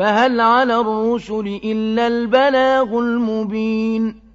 فهل على الرسل إلا البلاغ المبين